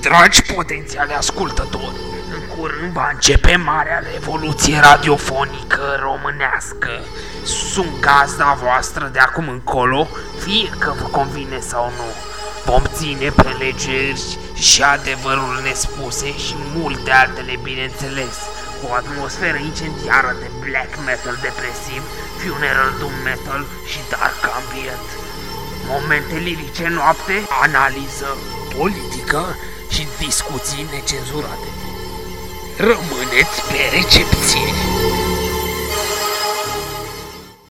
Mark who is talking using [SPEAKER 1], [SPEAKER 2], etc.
[SPEAKER 1] Dragi potențiale ascultători, în curând va începe marea revoluție radiofonică românească. Sunt gazda voastră de acum încolo, fie că vă convine sau nu. Vom ține prelegeri și adevăruri nespuse și multe altele, bineînțeles, cu o atmosferă incendiară de black metal depresiv, funeral doom metal și dark ambient. Momente lirice noapte, analiză politică și discuții necenzurate. Rămâneți pe recepție!